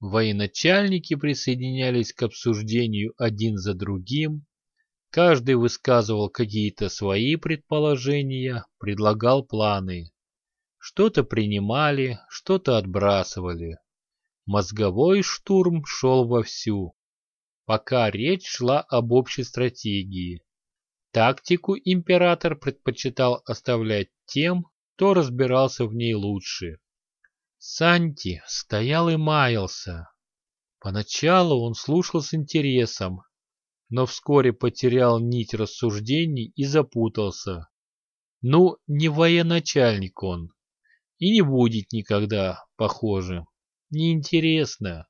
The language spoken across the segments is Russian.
Военачальники присоединялись к обсуждению один за другим, каждый высказывал какие-то свои предположения, предлагал планы. Что-то принимали, что-то отбрасывали. Мозговой штурм шел вовсю, пока речь шла об общей стратегии. Тактику император предпочитал оставлять тем, кто разбирался в ней лучше. Санти стоял и маялся. Поначалу он слушал с интересом, но вскоре потерял нить рассуждений и запутался. Ну, не военачальник он, и не будет никогда, похоже. Неинтересно.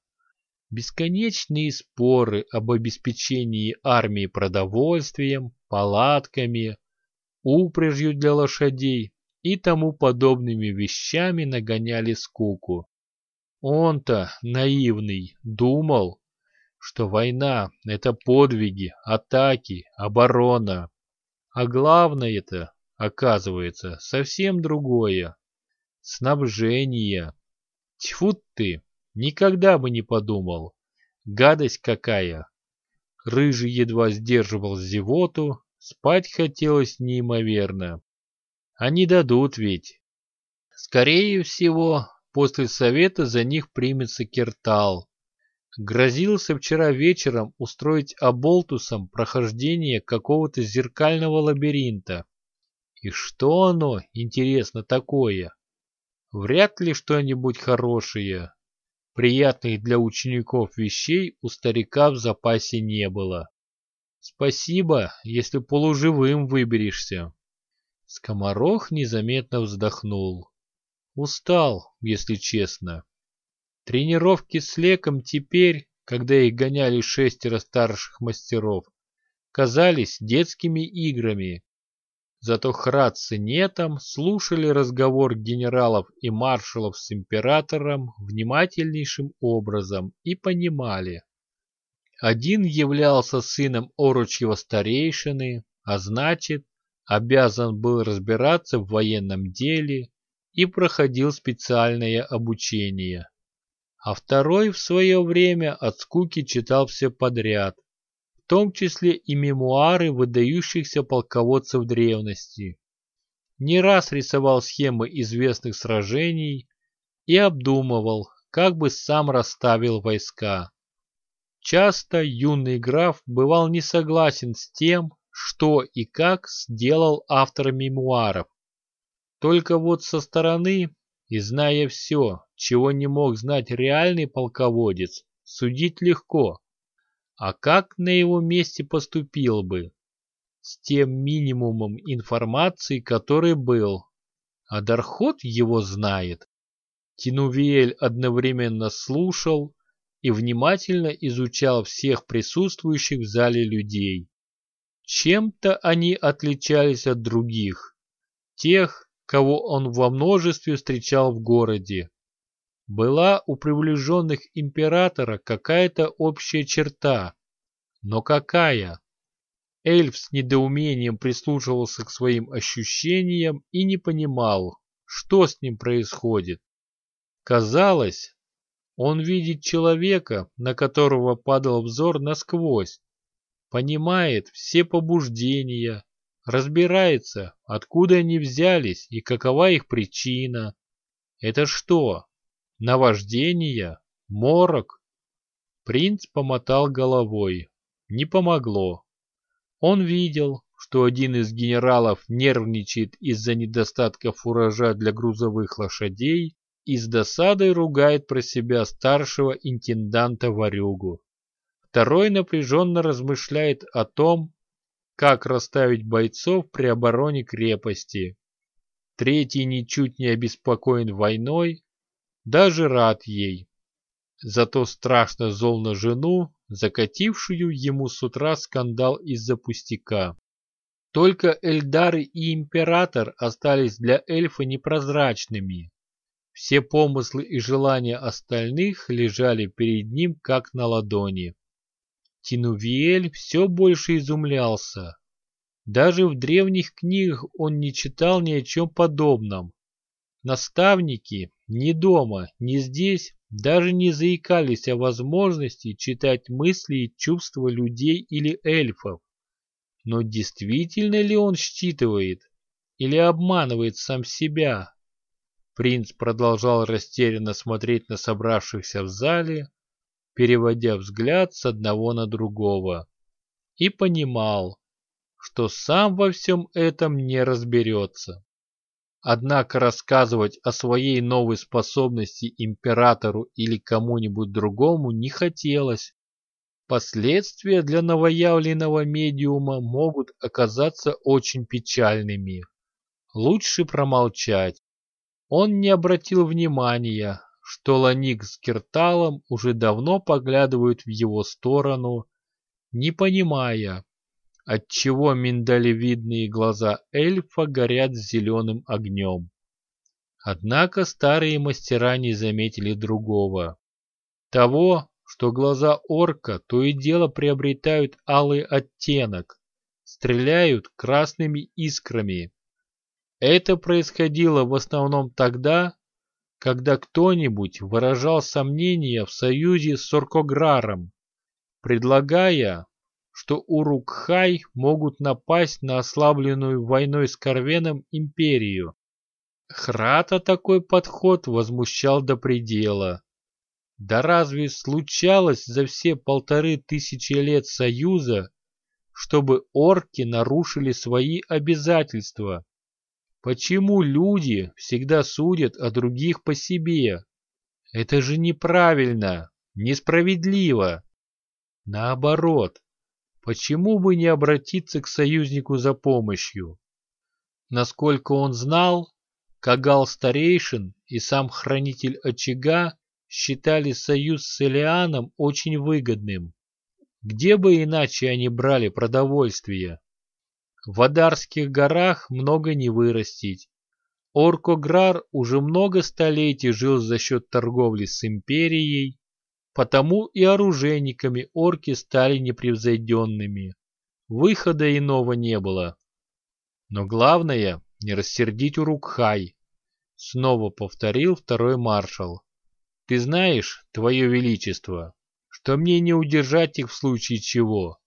Бесконечные споры об обеспечении армии продовольствием, палатками, упряжью для лошадей и тому подобными вещами нагоняли скуку. Он-то, наивный, думал, что война — это подвиги, атаки, оборона. А главное это, оказывается, совсем другое — снабжение. Тьфу ты, никогда бы не подумал. Гадость какая! Рыжий едва сдерживал зевоту, спать хотелось неимоверно. Не дадут ведь. Скорее всего, после совета за них примется Кертал. Грозился вчера вечером устроить оболтусом прохождение какого-то зеркального лабиринта. И что оно, интересно, такое? Вряд ли что-нибудь хорошее. Приятных для учеников вещей у старика в запасе не было. Спасибо, если полуживым выберешься. Скоморох незаметно вздохнул. Устал, если честно. Тренировки с Леком теперь, когда их гоняли шестеро старших мастеров, казались детскими играми. Зато Храд с слушали разговор генералов и маршалов с императором внимательнейшим образом и понимали. Один являлся сыном орочьего старейшины, а значит, обязан был разбираться в военном деле и проходил специальное обучение. А второй в свое время от скуки читал все подряд, в том числе и мемуары выдающихся полководцев древности. Не раз рисовал схемы известных сражений и обдумывал, как бы сам расставил войска. Часто юный граф бывал не согласен с тем, что и как сделал автор мемуаров. Только вот со стороны, и зная все, чего не мог знать реальный полководец, судить легко. А как на его месте поступил бы? С тем минимумом информации, который был. А Дархот его знает. Тинувиэль одновременно слушал и внимательно изучал всех присутствующих в зале людей. Чем-то они отличались от других, тех, кого он во множестве встречал в городе. Была у приближенных императора какая-то общая черта. Но какая? Эльф с недоумением прислушивался к своим ощущениям и не понимал, что с ним происходит. Казалось, он видит человека, на которого падал взор насквозь, понимает все побуждения, разбирается, откуда они взялись и какова их причина. Это что, наваждение, морок? Принц помотал головой. Не помогло. Он видел, что один из генералов нервничает из-за недостатка фуража для грузовых лошадей и с досадой ругает про себя старшего интенданта Варюгу. Второй напряженно размышляет о том, как расставить бойцов при обороне крепости. Третий ничуть не обеспокоен войной, даже рад ей. Зато страшно зол на жену, закатившую ему с утра скандал из-за пустяка. Только Эльдары и Император остались для эльфа непрозрачными. Все помыслы и желания остальных лежали перед ним как на ладони. Тинувиэль все больше изумлялся. Даже в древних книгах он не читал ни о чем подобном. наставники ни дома, ни здесь даже не заикались о возможности читать мысли и чувства людей или эльфов. Но действительно ли он считывает или обманывает сам себя? Принц продолжал растерянно смотреть на собравшихся в зале, переводя взгляд с одного на другого, и понимал, что сам во всем этом не разберется. Однако рассказывать о своей новой способности императору или кому-нибудь другому не хотелось. Последствия для новоявленного медиума могут оказаться очень печальными. Лучше промолчать. Он не обратил внимания, что Ланик с Кирталом уже давно поглядывают в его сторону, не понимая, отчего миндалевидные глаза эльфа горят зеленым огнем. Однако старые мастера не заметили другого. Того, что глаза орка то и дело приобретают алый оттенок, стреляют красными искрами. Это происходило в основном тогда, когда кто-нибудь выражал сомнения в союзе с Оркограром, предлагая, что Урукхай могут напасть на ослабленную войной с Корвеном империю. Храта такой подход возмущал до предела. Да разве случалось за все полторы тысячи лет Союза, чтобы орки нарушили свои обязательства? Почему люди всегда судят о других по себе? Это же неправильно, несправедливо. Наоборот, Почему бы не обратиться к союзнику за помощью? Насколько он знал, Кагал Старейшин и сам Хранитель Очага считали союз с Элианом очень выгодным. Где бы иначе они брали продовольствие? В Адарских горах много не вырастить. Оркограр уже много столетий жил за счет торговли с империей, Потому и оружейниками орки стали непревзойденными. Выхода иного не было. Но главное — не рассердить Урукхай. Снова повторил второй маршал. Ты знаешь, твое величество, что мне не удержать их в случае чего.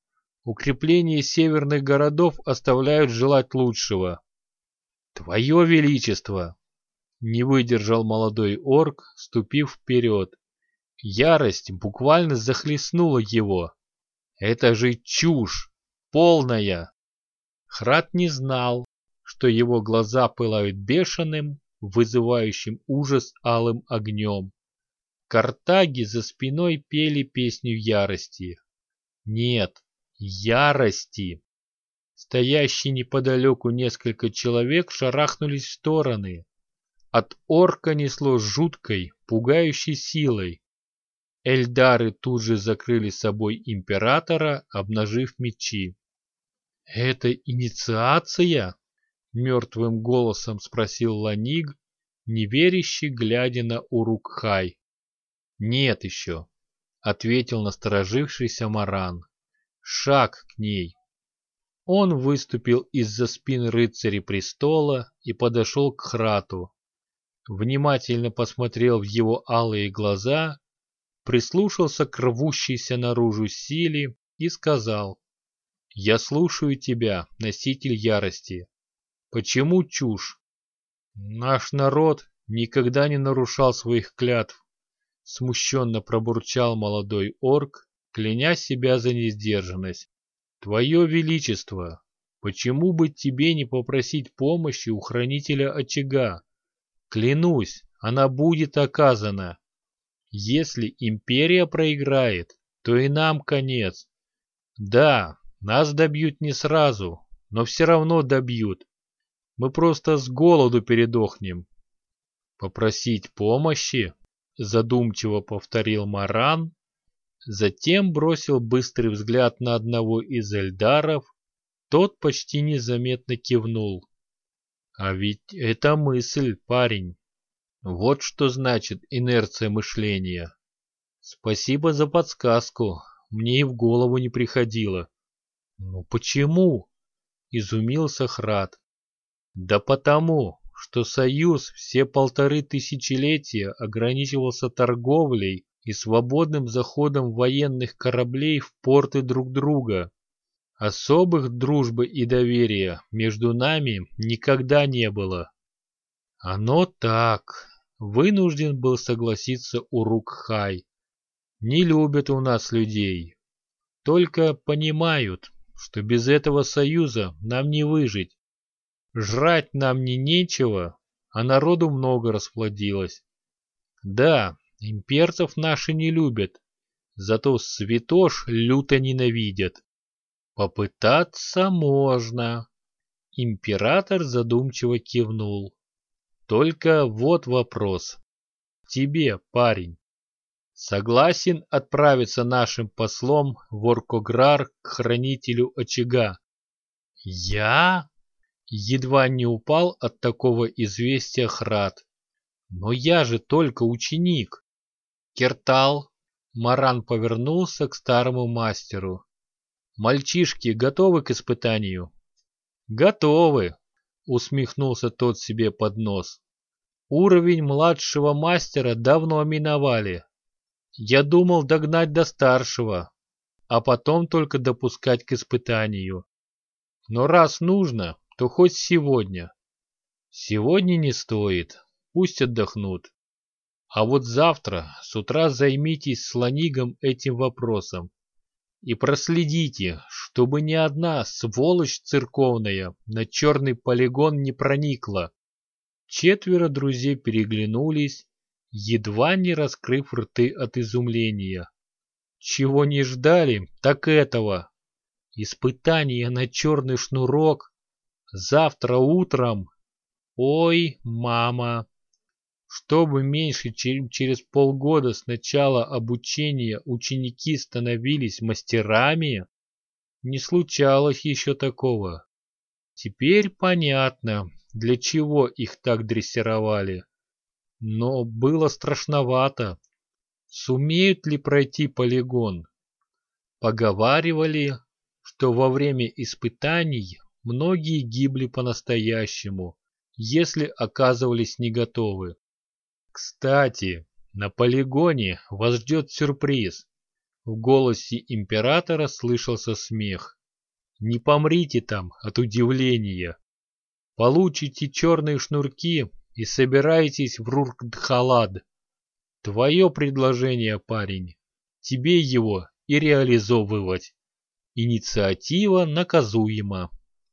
Укрепления северных городов оставляют желать лучшего. Твое величество! Не выдержал молодой орк, ступив вперед Ярость буквально захлестнула его. Это же чушь! Полная! Храд не знал, что его глаза пылают бешеным, вызывающим ужас алым огнем. Картаги за спиной пели песню ярости. Нет, ярости! Стоящие неподалеку несколько человек шарахнулись в стороны. От орка несло жуткой, пугающей силой. Эльдары тут же закрыли собой императора, обнажив мечи. «Это инициация?» — мертвым голосом спросил Ланиг, неверящий, глядя на Урукхай. «Нет еще», — ответил насторожившийся Маран. «Шаг к ней». Он выступил из-за спин рыцарей престола и подошел к Храту. Внимательно посмотрел в его алые глаза прислушался к рвущейся наружу силе и сказал, «Я слушаю тебя, носитель ярости. Почему чушь? Наш народ никогда не нарушал своих клятв», смущенно пробурчал молодой орк, кляня себя за несдержанность. «Твое Величество, почему бы тебе не попросить помощи у хранителя очага? Клянусь, она будет оказана». Если империя проиграет, то и нам конец. Да, нас добьют не сразу, но все равно добьют. Мы просто с голоду передохнем. Попросить помощи? Задумчиво повторил Маран, затем бросил быстрый взгляд на одного из эльдаров, тот почти незаметно кивнул. А ведь это мысль, парень. Вот что значит инерция мышления. Спасибо за подсказку, мне и в голову не приходило. Ну почему? Изумился Храд. Да потому, что Союз все полторы тысячелетия ограничивался торговлей и свободным заходом военных кораблей в порты друг друга. Особых дружбы и доверия между нами никогда не было. Оно так. Вынужден был согласиться Урукхай. Не любят у нас людей. Только понимают, что без этого союза нам не выжить. Жрать нам не нечего, а народу много расплодилось. Да, имперцев наши не любят, зато святош люто ненавидят. Попытаться можно. Император задумчиво кивнул. Только вот вопрос. Тебе, парень. Согласен отправиться нашим послом в Оркограр к хранителю очага? Я? Едва не упал от такого известия Храд. Но я же только ученик. Кертал. Маран повернулся к старому мастеру. Мальчишки готовы к испытанию? Готовы, усмехнулся тот себе под нос. Уровень младшего мастера давно миновали. Я думал догнать до старшего, а потом только допускать к испытанию. Но раз нужно, то хоть сегодня. Сегодня не стоит, пусть отдохнут. А вот завтра с утра займитесь слонигом этим вопросом. И проследите, чтобы ни одна сволочь церковная на черный полигон не проникла. Четверо друзей переглянулись, едва не раскрыв рты от изумления. Чего не ждали, так этого. Испытание на черный шнурок. Завтра утром. Ой, мама. Чтобы меньше, чем через полгода с начала обучения ученики становились мастерами, не случалось еще такого. Теперь понятно, для чего их так дрессировали. Но было страшновато. Сумеют ли пройти полигон? Поговаривали, что во время испытаний многие гибли по-настоящему, если оказывались не готовы. Кстати, на полигоне вас ждет сюрприз. В голосе императора слышался смех. Не помрите там от удивления. Получите черные шнурки и собирайтесь в Руркдхалад. Твое предложение, парень. Тебе его и реализовывать. Инициатива наказуема.